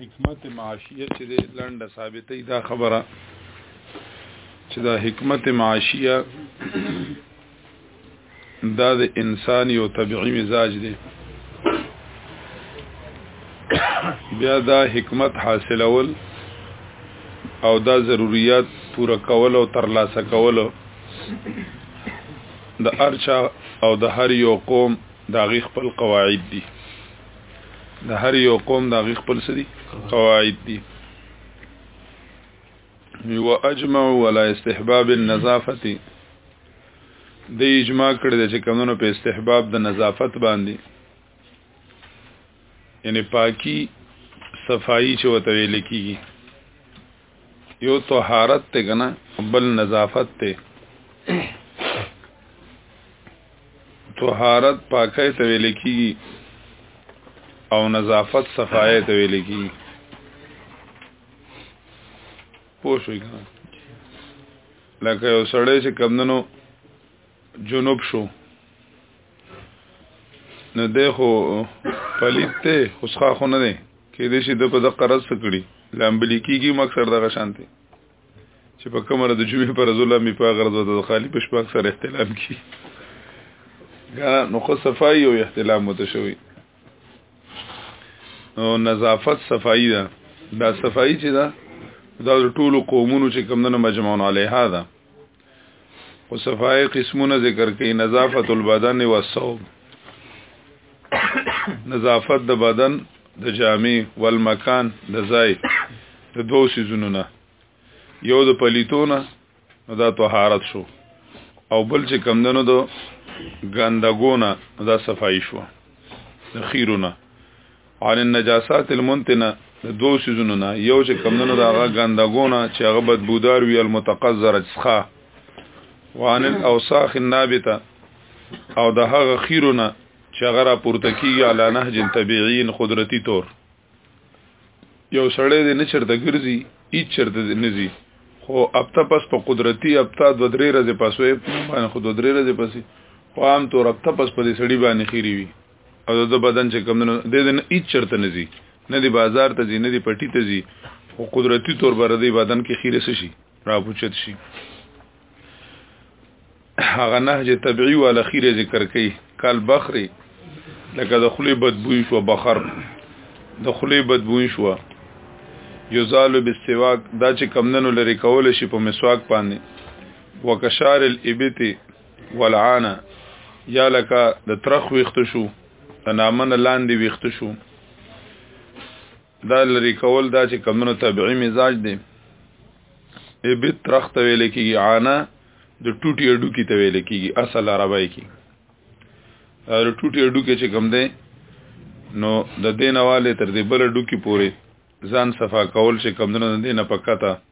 حکمت معاشیه چې د لنډه ثابتې دا خبره چې دا حکمت معاشیه دا د انسان یو طبيعي مزاج دی بیا دا حکمت حاصلول او دا ضرورت پوره کول او ترلاسه کول د ارچا او د هر یو قوم دا غي خپل قواعد دي د هر یو قوم د هغې خپل څه دي قواعد دي و اجمع ولا استحباب النظافه د اجماع کړی چې کمونو په استحباب د نظافت باندې یعنی پاکی صفائی چې وته ویل کیږي یو طهارت ته کنه بل نظافت ته طهارت پاکه ته ویل کیږي او نظافت صفایه ته ویل کیږي پوه شئ کنه لکه یو سړی چې کمندنو جنوب شو نه ده خو پلیت ته خوشخه خو نه ده کې دې شي د په دقه رس کړي لامبلي کیږي مکسر دغه شانته چې په کومه د جمعې پر ځله می په غرض د خالی په شپږ سره احتلام کی ګره نو خو صفائی او احتلام متشوي او نظافت صفائی ده دا صفائی چې ده دا ټول قومونو چې کمونه مجمعون علیها ده او صفای قسمونه ذکر کوي نظافت البدن و الثوب نظافت د بدن د جامع والمکان د ځای د دوه سيزونو نه یو د پلیتونه نو دا طهارت شو او بل چې کمندنو د ګندګونه دا صفائی شو د خیرونه عن النجاسات المنتنه د دوو سيزونو نه یو چې کمندونو دا هغه ګندګونه چې هغه بدبودار وي المتقذره څخه وان الاوساخ النابته او د هغه خیرونه چې هغه را پورته کیږي علی نهج طبيعي قدرتي تور یو سړی دې نه چرته ګرځي هیڅ چرته نه ځي خو اپتا پس په قدرتي اپتا دو درې ورځې پسوې باندې خو دو درې ورځې پسې خو عام طور اپتا پس په دې سړی باندې خيري وي او د بدن چې کم نه د دې نه هیڅ چرته نه زی نه دی بازار ته زی نه دی پټی ته زی او قدرتی طور بر دی بدن کې خیره شي را پوچت شي هغه نهج طبيعي ولا خیره ذکر کوي کال بخري لکه د خلی بدبوی شو بخر د خلی بدبوی شو یزال بالسواک دا چې کمندنو لري کول شي په مسواک باندې وکشار الابتی ولعانا یا لکه د ترخ ویخت شو د نامن لاندې ویخت شو دا لري کول دا چې کمونو طبيعي مزاج دی ای بیت ترخ ته ویل کېږي عانا د ټوټي اډو کې ته ویل کېږي اصل عربی کې د ټوټي اډو کې چې کم دی نو د دینواله تر دې بل اډو کې پوري ځان صفا کول چې کمونو د دینه پکته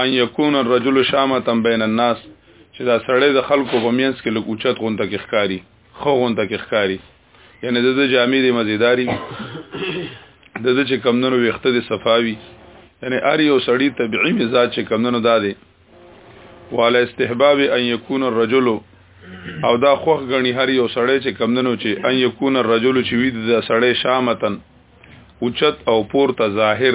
ان یکون الرجل شامتا بین الناس چې دا سړی د خلکو په مینس کې لږ اوچت غونته کې ښکاری خو غونته کې ښکاری یعنی د جامې د مزیداری د د چې کمندونو ویخته د صفاوي یعنی ار یو سړی طبيعي مزاج چې کمندونو دادې والا استحباب ان یکون الرجل او دا خوخ غني هر یو سړی چې کمندونو چې ان یکون الرجل چې وی د سړی شامتن اوچت او پورته ظاهر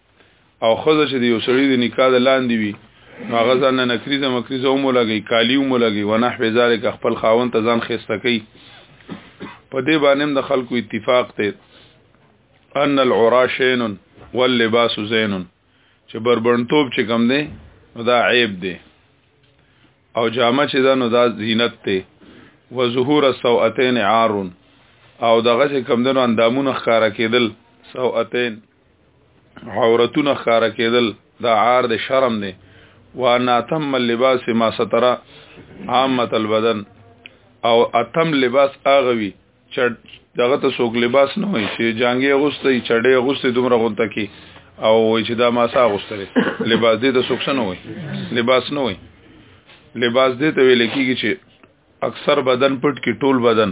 او خزه چې د یو سړي د نکاح د لاندې وي نو هغه ځان نه نکریزه مکریزه هم ولګي کالی هم ولګي ونحو ذالک خپل خاون ته ځان خسته کوي په دې باندې د خلکو اتفاق ته ان العرا شین واللباس زین چې بربنټوب چې کم دی نو دا عیب دی او جامه چې دا نو دا زینت دی و ظهور السوءتين عار او دغه چې کم دنو اندامونه ښکارا کېدل سوءتين عورتونه خاره کېدل دا عار د شرم دی وانا تم اللباس ما ستر عامه البدن او اتم لباس اغوي چې دغه ته څوک لباس نه وي چې جانګي غوستي چړې غوستي دومره غونته کی او وای چې دا ما سا غوستره لباس دې ته څوک نه وي لباس نه وي لباس دې ته ویل کیږي چې اکثر بدن پټ کی ټول بدن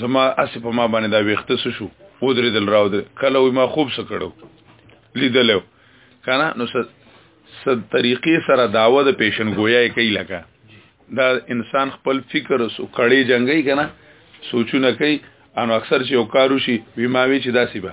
زما اسې په ما باندې دا ویخته څه شو ودرېدل راودرې کله وي ما خوب څه کړو لیدلو کنه نو صد طریقې سره داوه د پیشن گویای کوي لکه دا انسان خپل فکر سو کړي جنگي کنه سوچونه کوي انو اکثر چې وکارو شي وی ماوي چې داسي به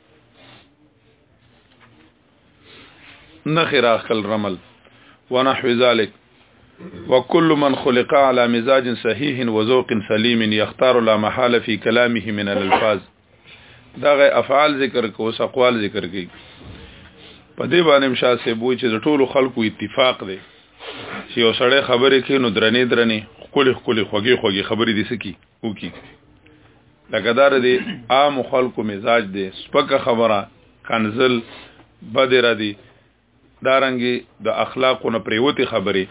نخر اخل رمل ونحو ذلك وكل من خلق على مزاج صحيح وذوق سليم يختار لا محاله في كلامه من الالفاظ دغه افعال ذکر کو اوس اقوال ذکر کی په دې باندې مشا سه بو چې د ټولو خلکو اتفاق دی چې یو سړی خبرې کوي نو درنې درنې خولي خولي خوږي خوږي خبرې دي سکی وکي لکه دا ردی عام خلکو مزاج دی سپکه خبره کنزل بد ردی دارنګي د دا اخلاقو نه پریوتی خبره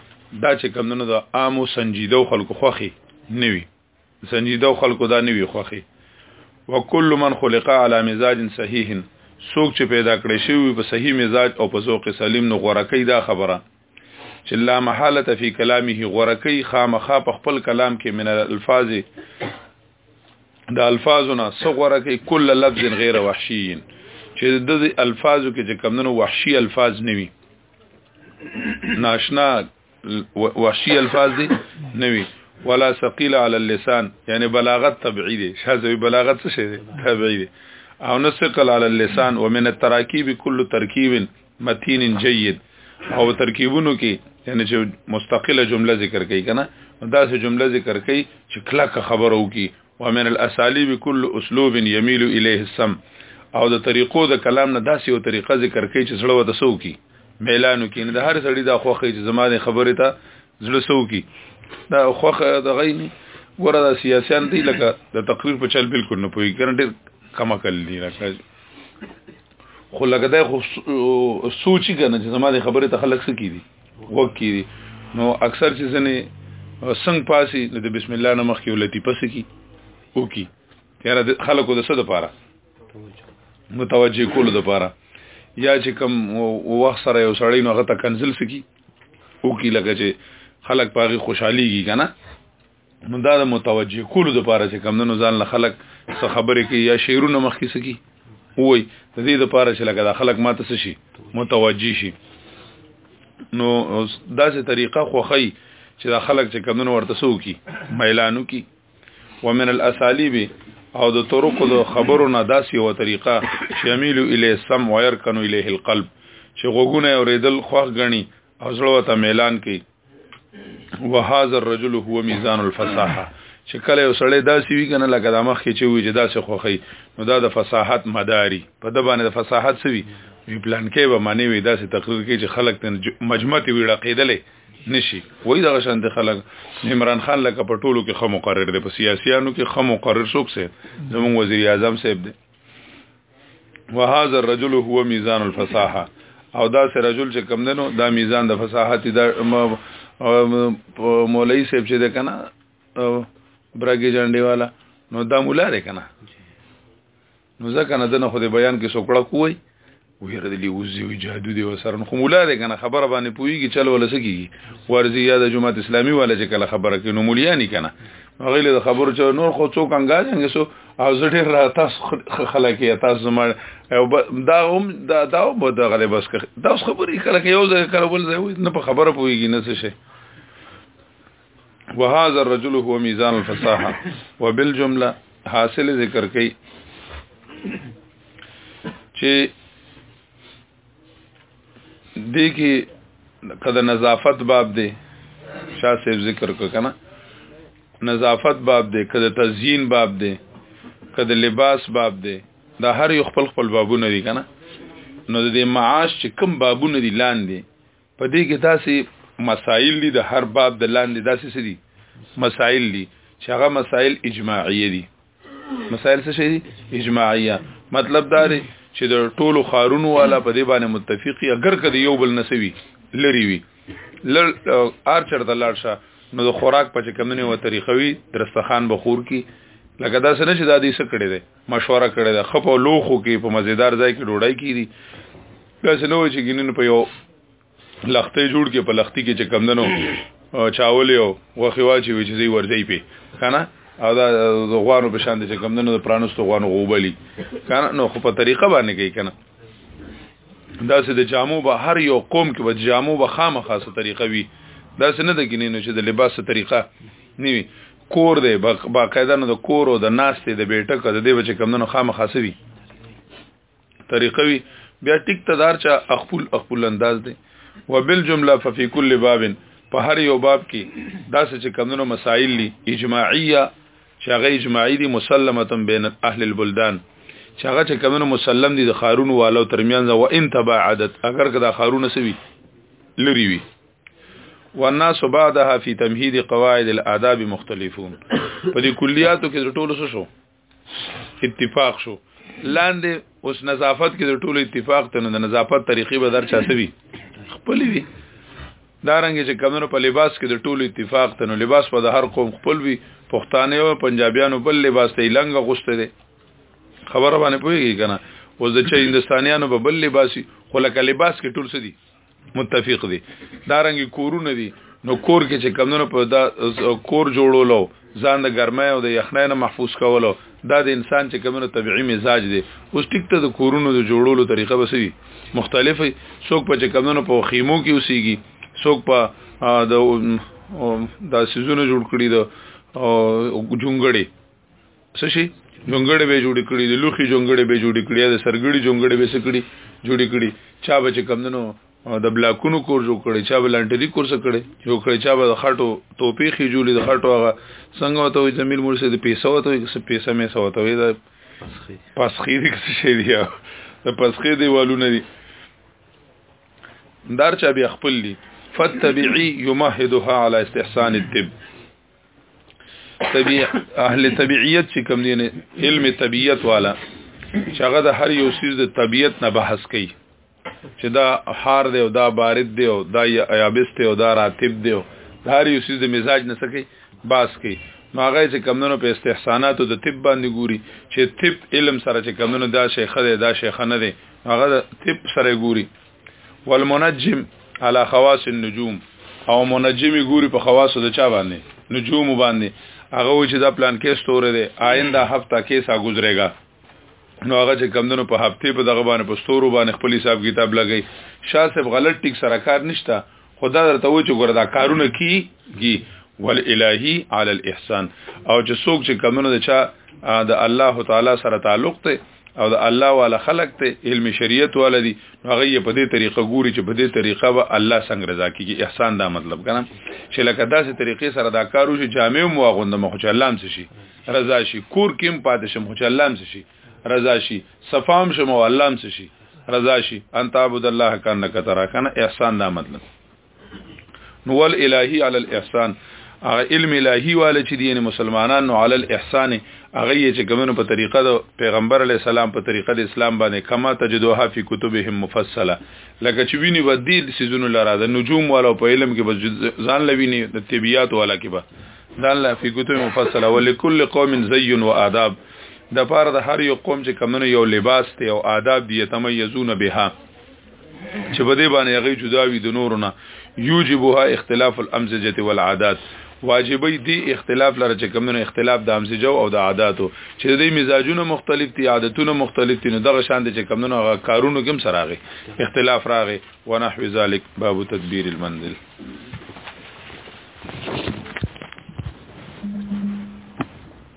دا چې کمونو د عامو سنجیده خلکو خوخي نوي سنجیده خلکو دا نوي خوخي وکل من خلق علی مزاج صحیح سوک چې پیدا کړی شوی په صحیح مزاج او په ذوق سلیم نو غورکی دا خبره چې لا محاله فی کلامه غورکی خامخا په خپل کلام کې من الفاظ د الفاظونه صغره کې کله لفظ غیر وحشی چې د دې الفاظو کې چې کمندونو وحشی الفاظ نوي ناشنا وحشی الفاظ دي نوي ولا ثقيل على اللسان يعني بلاغت طبيعي دي شاذوي بلاغت څه شي دي طبيعي دي او نسقل على اللسان ومن التراكيب كل تركيب متین جید او ترکیبونو کې یعنی چې مستقله جمله ذکر کوي کنه دا سه جمله ذکر کوي چې کلک خبره وکي ومن الاساليب كل اسلوب يميل اليه السم او د طریقو د کلام نه داسې یو طریقه ذکر کوي چې سړی وته سو کی میلانو کې نه د هر سړی د خوخه چې زمانه خبره ته زړه سو کی دا خوخه د غیني ګوره د سیاسيان دی لکه د تقریر په چل بالکل نه پوي کنه ډېر کما کړل دي راکړي خو لکه دا خو سوچي کنه چې زما د خبره ته خلک سکی دي وکی دي نو اکثر چې زنه څنګه پاسي د بسم الله نه مخکې ولتی پس کی او کی یاره خلکو د څه د پاره متوجه کول د پاره یا چې کم وخت سره یو سړی نو هغه ته کنزل سکی او کی لکه چې خلک پاغي خوشحاليږي کنه نو دا د متوجه کولو د پاره چې کم نو ځان له خلک څه خبرې کوي یا شعرونه مخکې سکی وای د دې د پاره چې لکه د خلک ماته څه شي متوجه شي نو دا سه طریقه خوخی چې د خلک چې کم نو ورته سو کی ميلانو کی ومن الاساليب او د طرق د خبرو نه داسې یو طریقه شامل الی سم وير کنو الیه القلب چې غوګونه اوریدل خوخ غني او زړه ته ميلان کوي وهذا الرجل هو ميزان الفصاحه چې کله یو سړی داسې وی کنه لکه د مخ کې چې وی چې داسې خوخی نو دا د فصاحت مداري په د باندې د فصاحت سوي وی پلان کې به معنی وی داسې تقریر کې چې خلک ته مجمع تی ویړه قیدلې نشي وای دغه شان د خلک عمران خان لکه په ټولو کې خمو مقرر دی په سیاسيانو کې خمو مقرر شوک سي زموږ وزیر اعظم صاحب دی وهذا الرجل هو میزان الفصاحه او دا سه رجل چې کم دنو دا میزان د فصاحت دا مولای صاحب چې ده کنه برګی جنډي والا نو دا مولا ده کنه نو ځکه نه دنه خو د بیان کې سوکړه کوی ویره دې لوزي وي جادو دی وسره نو مولا دې کنه خبره باندې پويږي چل ولا سکی ورزي یاد جماعت اسلامي والا چې کله خبره کوي نو مولیا نه کنه هغه له خبرو چې نور خو څوک انګاز انګ سو او زړه را تاسو خلک یا تاسو ما دا هم دا دا هم دا غلې بس دا خبرې کله یو ځای کله بل ځای نه په خبره پويږي نه څه شي وهذا الرجل هو ميزان الفصاحه وبالجمله حاصل ذکر کئ چې دې کې کده نظافت باب دی شاه صاحب ذکر کو کنه نظافت باب دی کده تزیین باب دی کده لباس باب دی دا هر یو خپل خپل بابونه دي کنه نو د معاش چې کم بابونه دي لاندې په دې کې تاسو مسائل دي د هر باب د لاندې داسې څه دي مسائل دي چې هغه مسائل اجماعي دي مسائل څه شي اجماعيه مطلب دا دی چې د ټولو خارونو والا په دې باندې متفقي اگر کدی یو بل نسوي لري وي لر ارچر د لار شه نو د خوراک په چکمنه و طریقوي درستخان بخور کی لکه دا سره چې دا دې څه کړی دی مشوره کړې ده خپ او لوخو کې په مزیدار ځای کې ډوډۍ کیږي داسې نه وای چې ګینن په یو لختې جوړ کې په لختي کې چې کمندنو چاول یو وخی واچي وي چې زی ورځي پی کنه او دا غوانو په شان دي چې کمندنو د پرانستو غوانو غوبلی کنه نو خو په طریقه باندې کوي کنه دا سه د جامو به هر یو قوم کې به جامو به خامخاسه طریقه وي دا سه نه د ګینې نو چې د لباس طریقه نیوي کور دی باقاعده نو د کور او د ناستې د بیټک د دې بچ کمندونو خامخا سوي طریقه وی بیا ټیک تدار چا خپل خپل انداز دی وبال جمله ففي كل باب په هر یو باب کې داسې چې کمندونو مسائل دي اجماعیه چې هغه اجماعي دي مسلمه بین اهل البلدان چې هغه چې کمنو مسلم دي د خارون والو ترمنځ و ان تباعدت اگر که دا خارون سوي لري وي والناس بعدها في تمهيد قواعد الآداب مختلفون په دې کلیاتو کې ټول څه شو اتفاق شو لاندې اوس نظافت کې ټول اتفاق ته نه نظافت طریقې به در چاسوي خپل وي دارنګ چې کمنو په لباس کې د ټول اتفاق ته نو لباس په هر قوم خپل وي پښتانه او پنجابیانو بل لباس ته لنګ غوسته دي خبره باندې پوهیږي کنه اوس د چې هندستانیانو په بل لباسي خو لکه لباس کې ټول څه دي متفق دي دا رنګي کورونه دي نو کور کې چې کمونه په دا کور جوړولو ځان د ګرمۍ او د یخنۍ نه محفوظ کولو دا د انسان چې کمونه طبيعي مزاج دی اوس ټیک ته د کورونو د جوړولو طریقه بسوي مختلفه څوک په چې کمونه په خیمو کې اوسيږي څوک په د دا سيزونه جوړ کړی د جونګړي څه شي جونګړې به جوړې کړي د لوخي جونګړې به جوړې کړي د سرګړي جونګړې به سکړي جوړې کړي چا به چې کمندنو د بلاکونو کور جوړ کړي چا به لانټري کور څه کړي یو کړي چا به د خټو ټوپې خي جوړې د خټو هغه څنګه وته وي زمير مور سره د پیسو وته وي څه پیسې مې سو وته وي دا پسخي دې څه شي دی د پسخي دی والونه دي دار چا به خپل دي فتبعي يمهدها على استحسان الطب طبيع اهل طبيعيت چې کوم دي علم طبيعت والا چې هغه د هر یو سیز د طبيعت نه بحث کوي چې دا حار دی او دا بارد دی او دا یابس دی او دا راتب دی او د هر یو سیز د مزاج نه سکی باس کوي نو هغه چې کمونو په استحساناتو د طب باندې ګوري چې طب علم سره چې کمونو دا شیخه دی دا شیخه نه دی هغه د طب سره ګوري والمنجم على خواص النجوم او منجمی ګوري په خواصو د چا باندې نجوم باندې هغه و چې دا پلان کې ستوره ده آینده هفته کې سا گزريږي نو هغه چې کمندونو په هفته په دغه باندې په ستورو باندې خپل حساب کتاب لګي شاه صاحب غلط ټیک سره کار نشته خدا درته و چې ګوردا کارونه کیږي ول الہی علی الاحسان او چې څوک چې کمندونو د چا د الله تعالی سره تعلق ته او د الله والا خلق ته علم شریعت والا دي هغه یې په دې طریقه ګوري چې په دې طریقه به الله څنګه رضا کیږي احسان دا مطلب کنه چې لکه داسې طریقې سره دا کارو چې جامع مو واغوند مخ چې الله هم شي رضا شي کور کې هم پاتې شم چې الله هم شي رضا شي صفام شم او الله هم شي رضا شي ان تعبد الله کانک ترا کنه احسان دا مطلب نو ول الهی علی الاحسان هغه علم الهی والے چې دین مسلمانان نو علی الاحسان هغه چې کومنو په طریقه د پیغمبر علی السلام په طریقه د اسلام باندې کما تجدوها فی کتبهم مفصله لکه چې ویني ودی سيزونو لاره د نجوم والو په علم کې ځان لویني د طبيعت والا کې به ځان لا فی کتب مفصله ولکل قوم زی و آداب د پاره د هر یو قوم چې کومنو یو لباس ته او آداب دی تميزون بها چې په دې باندې هغه جدا وي د نورو نه یوجبها اختلاف الامزجه والعادات واجبې دي اختلاف لره چې کومو اختلاف د امزجه او د عاداتو چې د دې مزاجونه مختلف دي عادتونه مختلف دي نو دغه شان دي چې کومو هغه کارونو کوم سره راغي اختلاف راغي ونحو ذلک باب تدبیر المنزل